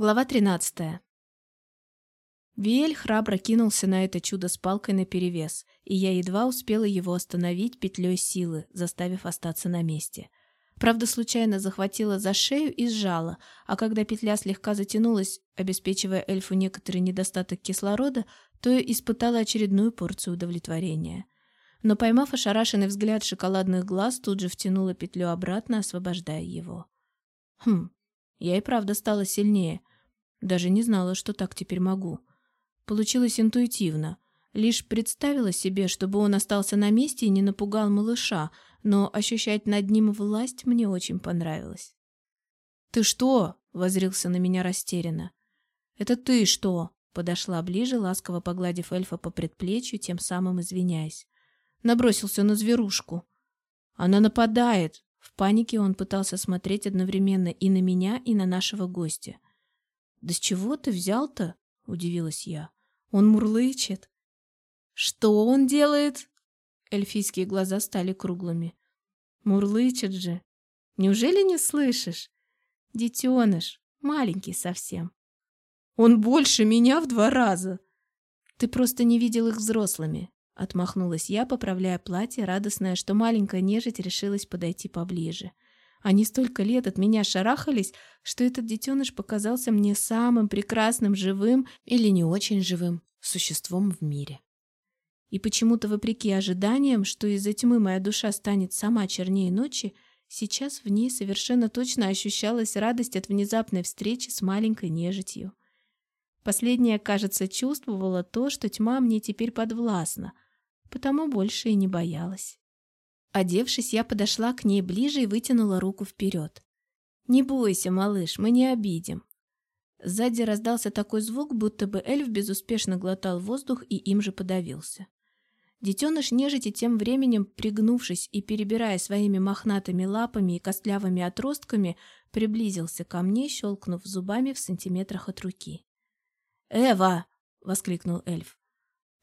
Глава 13. Виэль храбро кинулся на это чудо с палкой наперевес, и я едва успела его остановить петлей силы, заставив остаться на месте. Правда, случайно захватила за шею и сжала, а когда петля слегка затянулась, обеспечивая эльфу некоторый недостаток кислорода, то испытала очередную порцию удовлетворения. Но поймав ошарашенный взгляд шоколадных глаз, тут же втянула петлю обратно, освобождая его. Хм, я и правда стала сильнее. Даже не знала, что так теперь могу. Получилось интуитивно. Лишь представила себе, чтобы он остался на месте и не напугал малыша, но ощущать над ним власть мне очень понравилось. «Ты что?» — возрился на меня растерянно. «Это ты что?» — подошла ближе, ласково погладив эльфа по предплечью, тем самым извиняясь. Набросился на зверушку. «Она нападает!» В панике он пытался смотреть одновременно и на меня, и на нашего гостя. «Да с чего ты взял-то?» — удивилась я. «Он мурлычет». «Что он делает?» Эльфийские глаза стали круглыми. «Мурлычет же. Неужели не слышишь? Детеныш, маленький совсем. Он больше меня в два раза. Ты просто не видел их взрослыми. Отмахнулась я, поправляя платье, радостная, что маленькая нежить решилась подойти поближе. Они столько лет от меня шарахались, что этот детеныш показался мне самым прекрасным живым или не очень живым существом в мире. И почему-то, вопреки ожиданиям, что из-за тьмы моя душа станет сама чернее ночи, сейчас в ней совершенно точно ощущалась радость от внезапной встречи с маленькой нежитью. Последняя, кажется, чувствовала то, что тьма мне теперь подвластна — потому больше и не боялась. Одевшись, я подошла к ней ближе и вытянула руку вперед. «Не бойся, малыш, мы не обидим». Сзади раздался такой звук, будто бы эльф безуспешно глотал воздух и им же подавился. Детеныш нежити тем временем, пригнувшись и перебирая своими мохнатыми лапами и костлявыми отростками, приблизился ко мне, щелкнув зубами в сантиметрах от руки. «Эва!» — воскликнул эльф.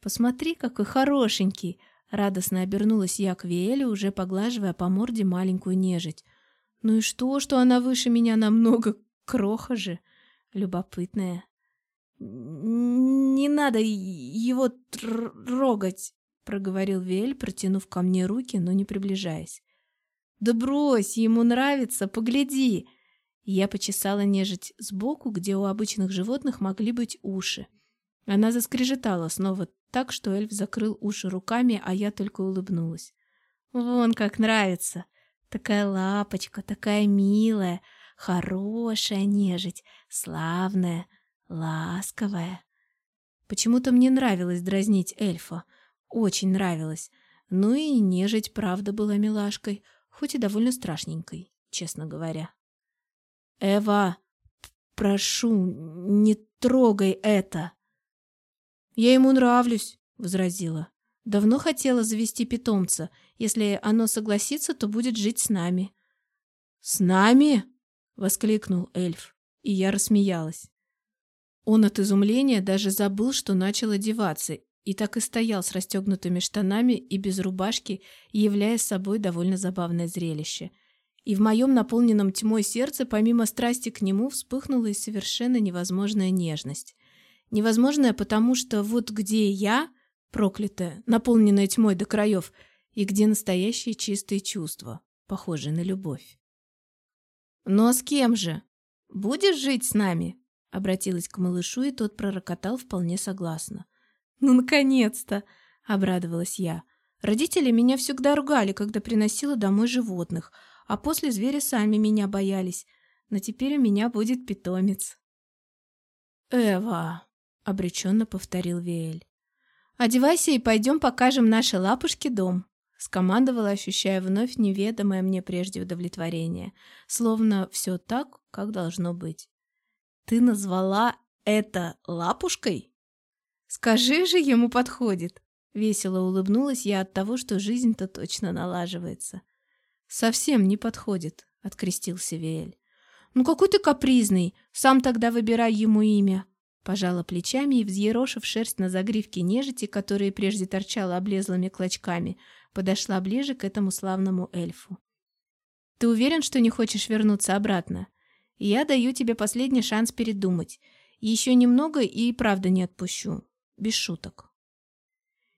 «Посмотри, какой хорошенький!» Радостно обернулась я к Виэле, уже поглаживая по морде маленькую нежить. «Ну и что, что она выше меня намного? Кроха же! Любопытная!» «Не надо его трогать!» — проговорил Виэль, протянув ко мне руки, но не приближаясь. «Да брось, ему нравится, погляди!» Я почесала нежить сбоку, где у обычных животных могли быть уши. Она заскрежетала снова так, что эльф закрыл уши руками, а я только улыбнулась. «Вон как нравится! Такая лапочка, такая милая, хорошая нежить, славная, ласковая». Почему-то мне нравилось дразнить эльфа. Очень нравилось. Ну и нежить правда была милашкой, хоть и довольно страшненькой, честно говоря. «Эва, прошу, не трогай это!» «Я ему нравлюсь», — возразила. «Давно хотела завести питомца. Если оно согласится, то будет жить с нами». «С нами?» — воскликнул эльф, и я рассмеялась. Он от изумления даже забыл, что начал одеваться, и так и стоял с расстегнутыми штанами и без рубашки, являя собой довольно забавное зрелище. И в моем наполненном тьмой сердце, помимо страсти к нему, вспыхнула и совершенно невозможная нежность. Невозможное, потому что вот где я, проклятая, наполненная тьмой до краев, и где настоящие чистые чувства, похожие на любовь. «Ну а с кем же? Будешь жить с нами?» Обратилась к малышу, и тот пророкотал вполне согласно. «Ну, наконец-то!» — обрадовалась я. Родители меня всегда ругали, когда приносила домой животных, а после звери сами меня боялись. Но теперь у меня будет питомец. «Эва!» Обреченно повторил Виэль. «Одевайся и пойдем покажем нашей лапушке дом», — скомандовала, ощущая вновь неведомое мне прежде удовлетворение, словно все так, как должно быть. «Ты назвала это лапушкой?» «Скажи же, ему подходит!» Весело улыбнулась я от того, что жизнь-то точно налаживается. «Совсем не подходит», — открестился Виэль. «Ну какой ты капризный! Сам тогда выбирай ему имя!» Пожала плечами и, взъерошив шерсть на загривке нежити, которая прежде торчала облезлыми клочками, подошла ближе к этому славному эльфу. «Ты уверен, что не хочешь вернуться обратно? Я даю тебе последний шанс передумать. Еще немного и правда не отпущу. Без шуток.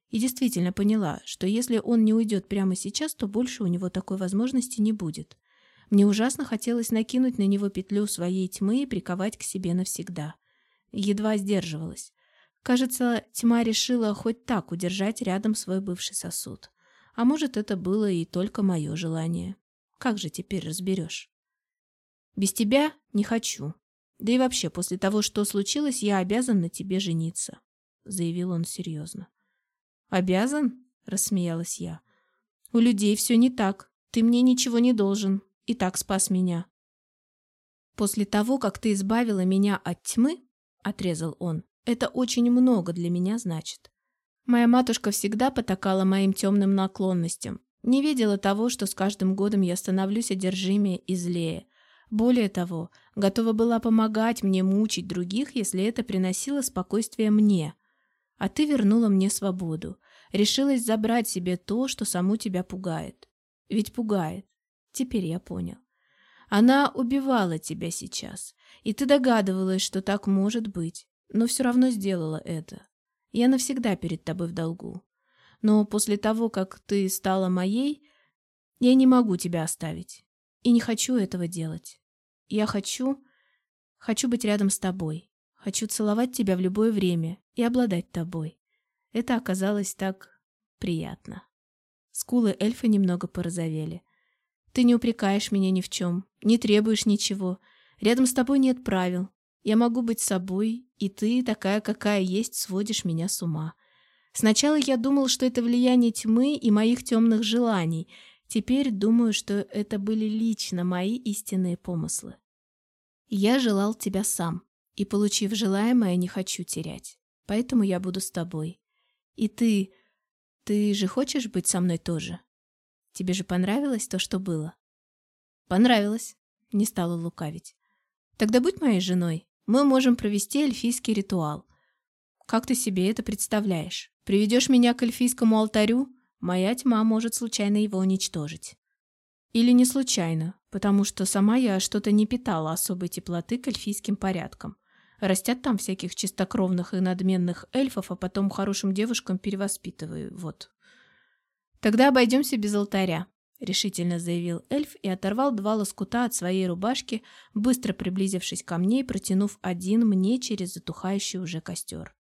И действительно поняла, что если он не уйдет прямо сейчас, то больше у него такой возможности не будет. Мне ужасно хотелось накинуть на него петлю своей тьмы и приковать к себе навсегда. Едва сдерживалась. Кажется, тьма решила хоть так удержать рядом свой бывший сосуд. А может, это было и только мое желание. Как же теперь разберешь? Без тебя не хочу. Да и вообще, после того, что случилось, я обязан на тебе жениться, заявил он серьезно. Обязан? рассмеялась я. У людей все не так. Ты мне ничего не должен. И так спас меня. После того, как ты избавила меня от тьмы, отрезал он, это очень много для меня значит. Моя матушка всегда потакала моим темным наклонностям, не видела того, что с каждым годом я становлюсь одержимее и злее. Более того, готова была помогать мне мучить других, если это приносило спокойствие мне. А ты вернула мне свободу, решилась забрать себе то, что саму тебя пугает. Ведь пугает. Теперь я понял. Она убивала тебя сейчас, и ты догадывалась, что так может быть, но все равно сделала это. Я навсегда перед тобой в долгу. Но после того, как ты стала моей, я не могу тебя оставить. И не хочу этого делать. Я хочу... Хочу быть рядом с тобой. Хочу целовать тебя в любое время и обладать тобой. Это оказалось так приятно. Скулы эльфа немного порозовели. Ты не упрекаешь меня ни в чем, не требуешь ничего. Рядом с тобой нет правил. Я могу быть собой, и ты, такая, какая есть, сводишь меня с ума. Сначала я думал, что это влияние тьмы и моих темных желаний. Теперь думаю, что это были лично мои истинные помыслы. Я желал тебя сам, и, получив желаемое, не хочу терять. Поэтому я буду с тобой. И ты... Ты же хочешь быть со мной тоже? Тебе же понравилось то, что было? Понравилось. Не стала лукавить. Тогда будь моей женой. Мы можем провести эльфийский ритуал. Как ты себе это представляешь? Приведешь меня к эльфийскому алтарю? Моя тьма может случайно его уничтожить. Или не случайно, потому что сама я что-то не питала особой теплоты к эльфийским порядкам. Растят там всяких чистокровных и надменных эльфов, а потом хорошим девушкам перевоспитываю, вот. «Тогда обойдемся без алтаря», — решительно заявил эльф и оторвал два лоскута от своей рубашки, быстро приблизившись ко мне и протянув один мне через затухающий уже костер.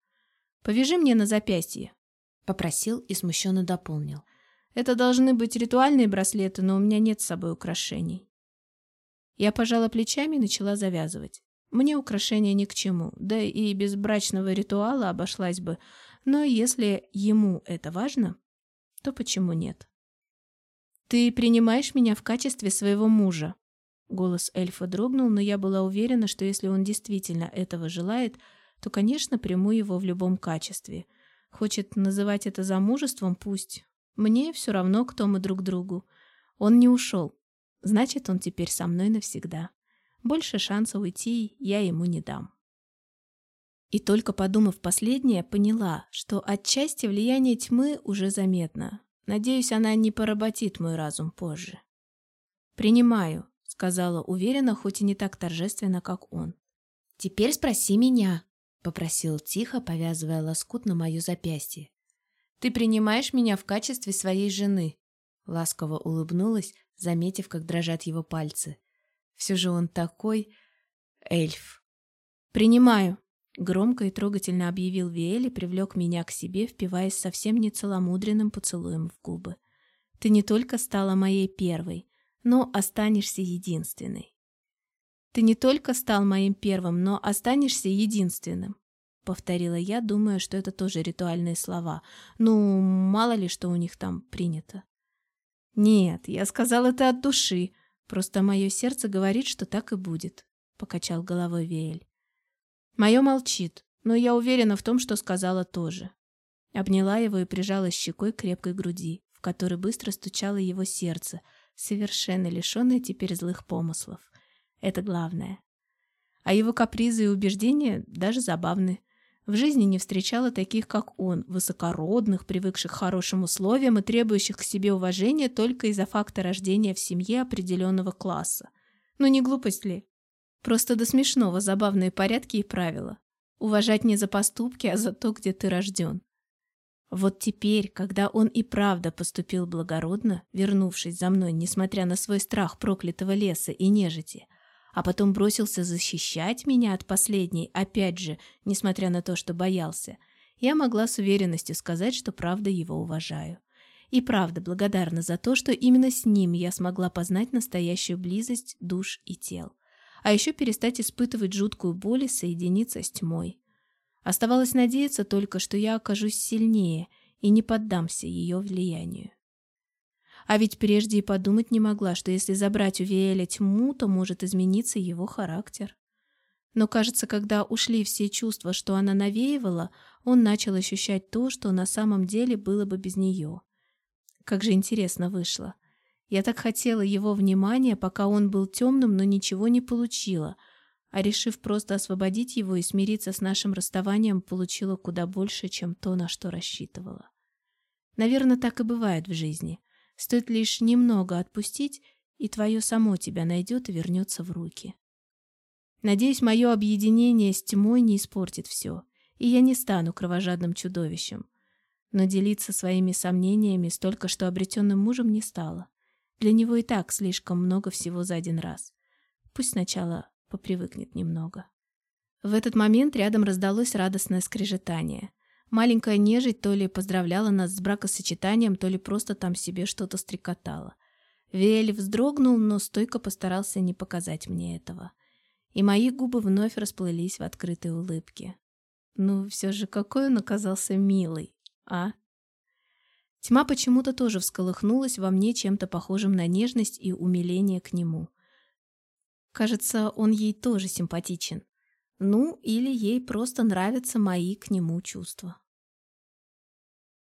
«Повяжи мне на запястье», — попросил и смущенно дополнил. «Это должны быть ритуальные браслеты, но у меня нет с собой украшений». Я пожала плечами и начала завязывать. Мне украшения ни к чему, да и без брачного ритуала обошлась бы, но если ему это важно, то почему нет? «Ты принимаешь меня в качестве своего мужа?» Голос эльфа дрогнул, но я была уверена, что если он действительно этого желает, то, конечно, приму его в любом качестве. Хочет называть это замужеством, пусть. Мне все равно, кто мы друг другу. Он не ушел. Значит, он теперь со мной навсегда. Больше шанса уйти я ему не дам. И только подумав последнее, поняла, что отчасти влияние тьмы уже заметно. Надеюсь, она не поработит мой разум позже. «Принимаю», — сказала уверенно, хоть и не так торжественно, как он. «Теперь спроси меня», — попросил тихо, повязывая лоскут на мое запястье. «Ты принимаешь меня в качестве своей жены?» Ласково улыбнулась, заметив, как дрожат его пальцы. Все же он такой... эльф. «Принимаю», Громко и трогательно объявил Виэль и привлек меня к себе, впиваясь совсем не целомудренным поцелуем в губы. «Ты не только стала моей первой, но останешься единственной». «Ты не только стал моим первым, но останешься единственным», — повторила я, думая, что это тоже ритуальные слова. Ну, мало ли, что у них там принято. «Нет, я сказал это от души. Просто мое сердце говорит, что так и будет», — покачал головой Виэль. Мое молчит, но я уверена в том, что сказала тоже. Обняла его и прижала щекой к крепкой груди, в которой быстро стучало его сердце, совершенно лишенное теперь злых помыслов. Это главное. А его капризы и убеждения даже забавны. В жизни не встречала таких, как он, высокородных, привыкших к хорошим условиям и требующих к себе уважения только из-за факта рождения в семье определенного класса. Ну не глупость ли? Просто до смешного забавные порядки и правила. Уважать не за поступки, а за то, где ты рожден. Вот теперь, когда он и правда поступил благородно, вернувшись за мной, несмотря на свой страх проклятого леса и нежити, а потом бросился защищать меня от последней, опять же, несмотря на то, что боялся, я могла с уверенностью сказать, что правда его уважаю. И правда благодарна за то, что именно с ним я смогла познать настоящую близость душ и тел. А еще перестать испытывать жуткую боль и соединиться с тьмой. Оставалось надеяться только, что я окажусь сильнее и не поддамся ее влиянию. А ведь прежде и подумать не могла, что если забрать у Виэля тьму, то может измениться его характер. Но, кажется, когда ушли все чувства, что она навеивала, он начал ощущать то, что на самом деле было бы без нее. Как же интересно вышло. Я так хотела его внимания, пока он был темным, но ничего не получила — а решив просто освободить его и смириться с нашим расставанием, получила куда больше, чем то, на что рассчитывала. Наверное, так и бывает в жизни. Стоит лишь немного отпустить, и твое само тебя найдет и вернется в руки. Надеюсь, мое объединение с тьмой не испортит все, и я не стану кровожадным чудовищем. Но делиться своими сомнениями с только что обретенным мужем не стала. Для него и так слишком много всего за один раз. Пусть сначала попривыкнет немного. В этот момент рядом раздалось радостное скрежетание. Маленькая нежить то ли поздравляла нас с бракосочетанием, то ли просто там себе что-то стрекотала. Виэль вздрогнул, но стойко постарался не показать мне этого. И мои губы вновь расплылись в открытой улыбке. Ну, все же какой он оказался милый, а? Тьма почему-то тоже всколыхнулась во мне чем-то похожим на нежность и умиление к нему. Кажется, он ей тоже симпатичен. Ну, или ей просто нравятся мои к нему чувства.